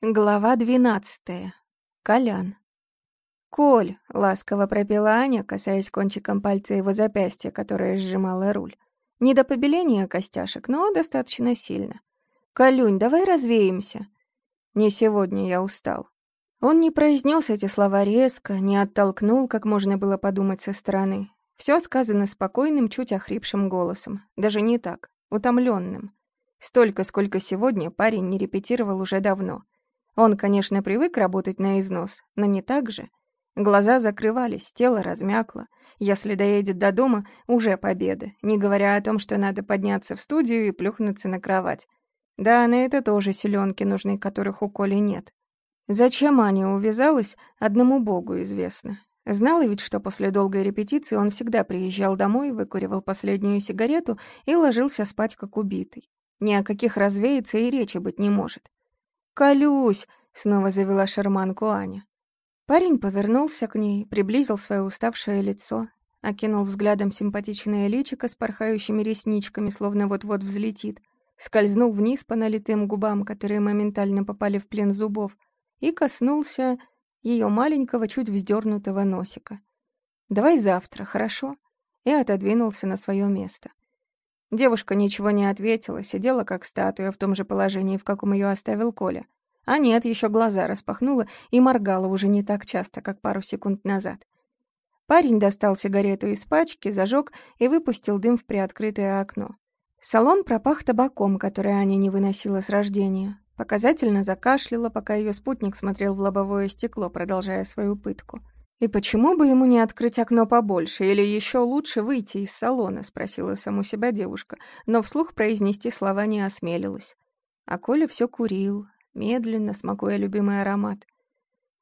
Глава двенадцатая. Колян. «Коль!» — ласково пропела Аня, касаясь кончиком пальца его запястья, которое сжимало руль. Не до побеления костяшек, но достаточно сильно. «Колюнь, давай развеемся!» «Не сегодня, я устал». Он не произнес эти слова резко, не оттолкнул, как можно было подумать со стороны. Все сказано спокойным, чуть охрипшим голосом. Даже не так, утомленным. Столько, сколько сегодня, парень не репетировал уже давно — он, конечно, привык работать на износ, но не так же. Глаза закрывались, тело размякло. Если доедет до дома, уже победа, не говоря о том, что надо подняться в студию и плюхнуться на кровать. Да, на это тоже силёнки нужны, которых у Коли нет. Зачем Аня увязалась, одному богу известно. Знала ведь, что после долгой репетиции он всегда приезжал домой, выкуривал последнюю сигарету и ложился спать как убитый. Ни о каких развеяться и речи быть не может. «Колюсь!» — снова завела шарманку Аня. Парень повернулся к ней, приблизил свое уставшее лицо, окинул взглядом симпатичное личико с порхающими ресничками, словно вот-вот взлетит, скользнул вниз по налитым губам, которые моментально попали в плен зубов, и коснулся ее маленького, чуть вздернутого носика. «Давай завтра, хорошо?» и отодвинулся на свое место. Девушка ничего не ответила, сидела как статуя в том же положении, в каком ее оставил Коля. А нет, еще глаза распахнула и моргала уже не так часто, как пару секунд назад. Парень достал сигарету из пачки, зажег и выпустил дым в приоткрытое окно. Салон пропах табаком, который Аня не выносила с рождения. Показательно закашляла, пока ее спутник смотрел в лобовое стекло, продолжая свою пытку. «И почему бы ему не открыть окно побольше, или еще лучше выйти из салона?» — спросила саму себя девушка, но вслух произнести слова не осмелилась. А Коля все курил, медленно смакуя любимый аромат.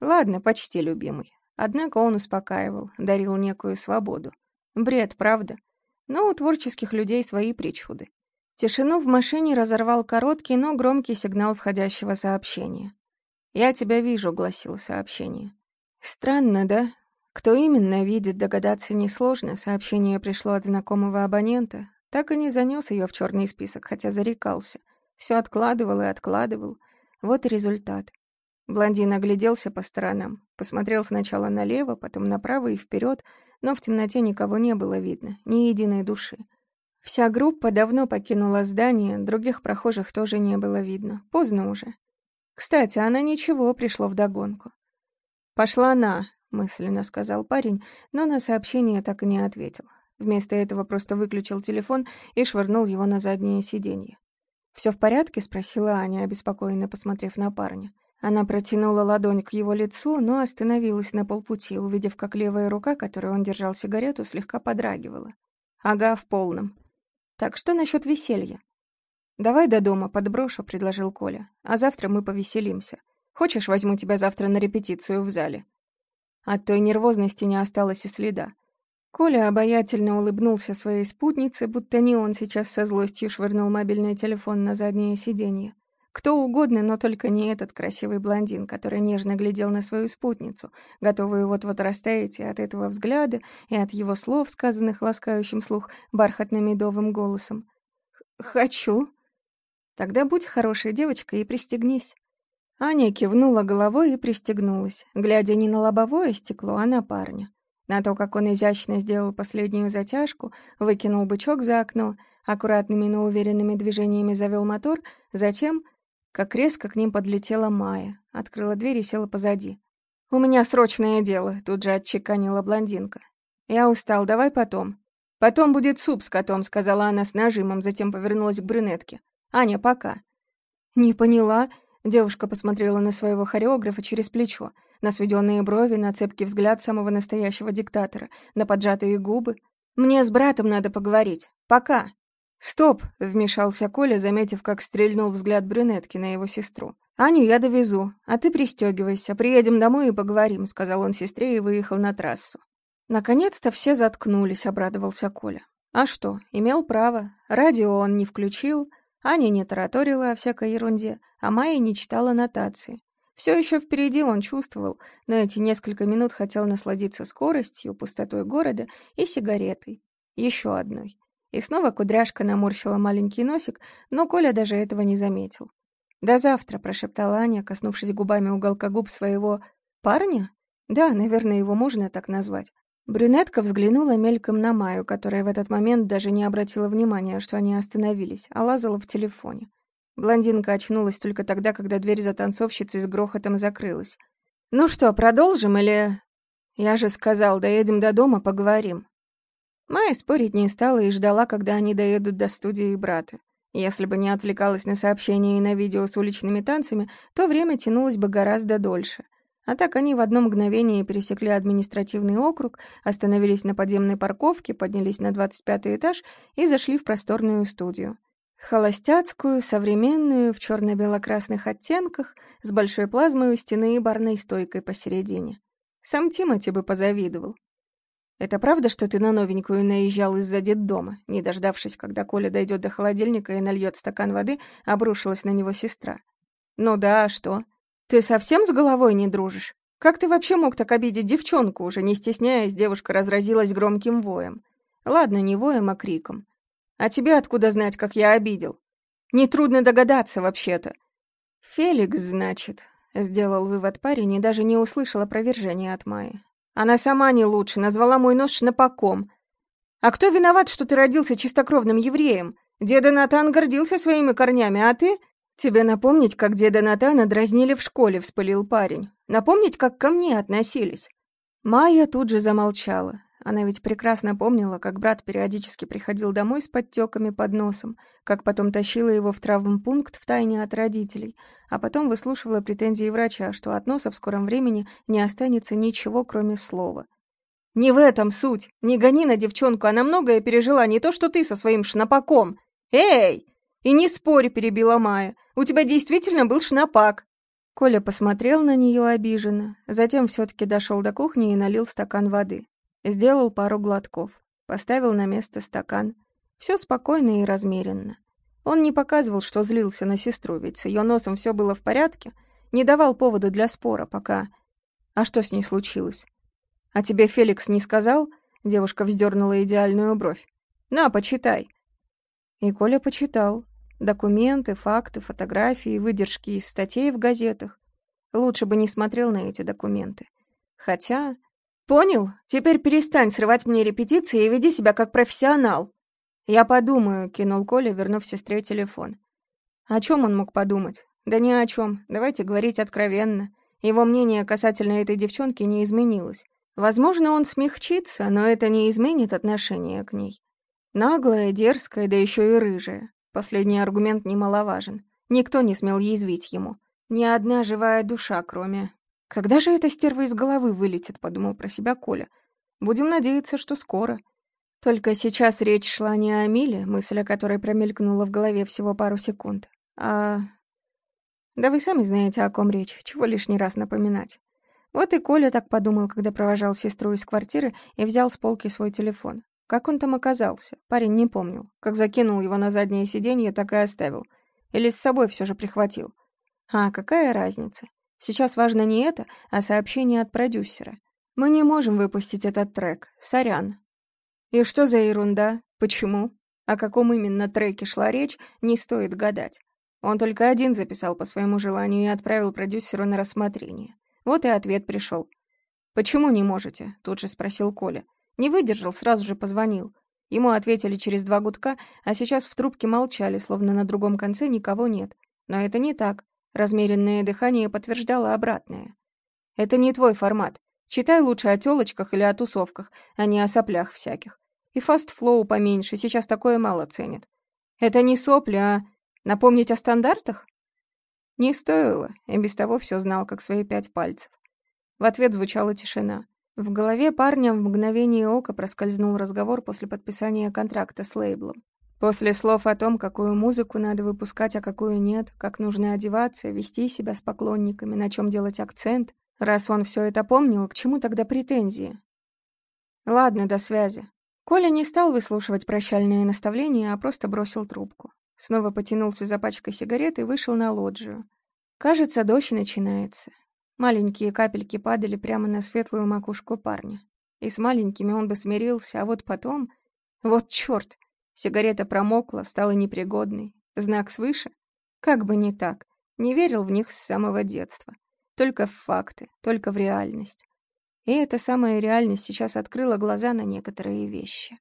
Ладно, почти любимый. Однако он успокаивал, дарил некую свободу. Бред, правда? Но у творческих людей свои причуды. Тишину в машине разорвал короткий, но громкий сигнал входящего сообщения. «Я тебя вижу», — гласило сообщение. Странно, да? Кто именно видит, догадаться несложно. Сообщение пришло от знакомого абонента. Так и не занес ее в черный список, хотя зарекался. Все откладывал и откладывал. Вот и результат. Блондин огляделся по сторонам, посмотрел сначала налево, потом направо и вперед, но в темноте никого не было видно, ни единой души. Вся группа давно покинула здание, других прохожих тоже не было видно. Поздно уже. Кстати, она ничего, пришло вдогонку. «Пошла на», — мысленно сказал парень, но на сообщение так и не ответил. Вместо этого просто выключил телефон и швырнул его на заднее сиденье. «Все в порядке?» — спросила Аня, обеспокоенно посмотрев на парня. Она протянула ладонь к его лицу, но остановилась на полпути, увидев, как левая рука, которой он держал сигарету, слегка подрагивала. «Ага, в полном. Так что насчет веселья?» «Давай до дома подброшу», — предложил Коля. «А завтра мы повеселимся. Хочешь, возьму тебя завтра на репетицию в зале?» От той нервозности не осталось и следа. Коля обаятельно улыбнулся своей спутнице, будто не он сейчас со злостью швырнул мобильный телефон на заднее сиденье. Кто угодно, но только не этот красивый блондин, который нежно глядел на свою спутницу, готовый вот-вот растаять и от этого взгляда, и от его слов, сказанных ласкающим слух бархатно-медовым голосом. «Хочу». «Тогда будь хорошей девочкой и пристегнись». Аня кивнула головой и пристегнулась, глядя не на лобовое стекло, а на парня. На то, как он изящно сделал последнюю затяжку, выкинул бычок за окно, аккуратными, но уверенными движениями завел мотор, затем, как резко к ним подлетела Майя, открыла дверь и села позади. «У меня срочное дело», — тут же отчеканила блондинка. «Я устал, давай потом». «Потом будет суп с котом», — сказала она с нажимом, затем повернулась к брюнетке. «Аня, пока». «Не поняла», Девушка посмотрела на своего хореографа через плечо, на сведенные брови, на цепкий взгляд самого настоящего диктатора, на поджатые губы. «Мне с братом надо поговорить. Пока!» «Стоп!» — вмешался Коля, заметив, как стрельнул взгляд брюнетки на его сестру. «Аню я довезу, а ты пристегивайся, приедем домой и поговорим», — сказал он сестре и выехал на трассу. Наконец-то все заткнулись, обрадовался Коля. А что, имел право. Радио он не включил, Аня не тараторила о всякой ерунде, а Майя не читала нотации. Все еще впереди он чувствовал, но эти несколько минут хотел насладиться скоростью, пустотой города и сигаретой. Еще одной. И снова кудряшка наморщила маленький носик, но Коля даже этого не заметил. «До завтра», — прошептала Аня, коснувшись губами уголка губ своего парня. Да, наверное, его можно так назвать. Брюнетка взглянула мельком на Маю, которая в этот момент даже не обратила внимания, что они остановились, а лазала в телефоне. Блондинка очнулась только тогда, когда дверь за танцовщицей с грохотом закрылась. «Ну что, продолжим или...» «Я же сказал, доедем до дома, поговорим». Майя спорить не стала и ждала, когда они доедут до студии брата. Если бы не отвлекалась на сообщения и на видео с уличными танцами, то время тянулось бы гораздо дольше. А так они в одно мгновение пересекли административный округ, остановились на подземной парковке, поднялись на 25 этаж и зашли в просторную студию. Холостяцкую, современную, в черно-бело-красных оттенках, с большой плазмой у стены и барной стойкой посередине. Сам Тимати бы позавидовал. «Это правда, что ты на новенькую наезжал из-за детдома?» Не дождавшись, когда Коля дойдет до холодильника и нальет стакан воды, обрушилась на него сестра. «Ну да, а что? Ты совсем с головой не дружишь? Как ты вообще мог так обидеть девчонку?» Уже не стесняясь, девушка разразилась громким воем. Ладно, не воем, а криком. «А тебе откуда знать, как я обидел?» «Нетрудно догадаться, вообще-то». «Феликс, значит», — сделал вывод парень и даже не услышал опровержения от Майи. Она сама не лучше, назвала мой нос шнапаком. А кто виноват, что ты родился чистокровным евреем? Деда Натан гордился своими корнями, а ты? Тебе напомнить, как деда Натана дразнили в школе, вспылил парень. Напомнить, как ко мне относились. Майя тут же замолчала. Она ведь прекрасно помнила, как брат периодически приходил домой с подтеками под носом, как потом тащила его в травмпункт втайне от родителей, а потом выслушивала претензии врача, что от носа в скором времени не останется ничего, кроме слова. «Не в этом суть! Не гони на девчонку, она многое пережила, не то что ты со своим шнапаком! Эй! И не спорь, перебила Майя, у тебя действительно был шнапак!» Коля посмотрел на нее обиженно, затем все-таки дошел до кухни и налил стакан воды. Сделал пару глотков, поставил на место стакан. Все спокойно и размеренно. Он не показывал, что злился на сестру, ведь с ее носом все было в порядке, не давал повода для спора, пока... А что с ней случилось? «А тебе Феликс не сказал?» Девушка вздернула идеальную бровь. «На, почитай». И Коля почитал. Документы, факты, фотографии, выдержки из статей в газетах. Лучше бы не смотрел на эти документы. Хотя «Понял? Теперь перестань срывать мне репетиции и веди себя как профессионал». «Я подумаю», — кинул Коля, вернув сестре телефон. О чем он мог подумать? Да ни о чем. Давайте говорить откровенно. Его мнение касательно этой девчонки не изменилось. Возможно, он смягчится, но это не изменит отношение к ней. Наглая, дерзкая, да еще и рыжая. Последний аргумент немаловажен. Никто не смел язвить ему. Ни одна живая душа, кроме «Когда же эта стерва из головы вылетит?» — подумал про себя Коля. «Будем надеяться, что скоро». Только сейчас речь шла не о Миле, мысль о которой промелькнула в голове всего пару секунд, а... Да вы сами знаете, о ком речь, чего лишний раз напоминать. Вот и Коля так подумал, когда провожал сестру из квартиры и взял с полки свой телефон. Как он там оказался? Парень не помнил. Как закинул его на заднее сиденье, так и оставил. Или с собой все же прихватил. А, какая разница? Сейчас важно не это, а сообщение от продюсера. Мы не можем выпустить этот трек. Сорян. И что за ерунда? Почему? О каком именно треке шла речь, не стоит гадать. Он только один записал по своему желанию и отправил продюсеру на рассмотрение. Вот и ответ пришел. «Почему не можете?» — тут же спросил Коля. Не выдержал, сразу же позвонил. Ему ответили через два гудка, а сейчас в трубке молчали, словно на другом конце никого нет. Но это не так. Размеренное дыхание подтверждало обратное. «Это не твой формат. Читай лучше о тёлочках или о тусовках, а не о соплях всяких. И fast flow поменьше, сейчас такое мало ценят. Это не сопли, а напомнить о стандартах?» Не стоило, и без того все знал, как свои пять пальцев. В ответ звучала тишина. В голове парня в мгновение ока проскользнул разговор после подписания контракта с лейблом. После слов о том, какую музыку надо выпускать, а какую нет, как нужно одеваться, вести себя с поклонниками, на чем делать акцент, раз он все это помнил, к чему тогда претензии? Ладно, до связи. Коля не стал выслушивать прощальные наставления, а просто бросил трубку. Снова потянулся за пачкой сигарет и вышел на лоджию. Кажется, дождь начинается. Маленькие капельки падали прямо на светлую макушку парня. И с маленькими он бы смирился, а вот потом... Вот черт! Сигарета промокла, стала непригодной. Знак свыше? Как бы не так. Не верил в них с самого детства. Только в факты, только в реальность. И эта самая реальность сейчас открыла глаза на некоторые вещи.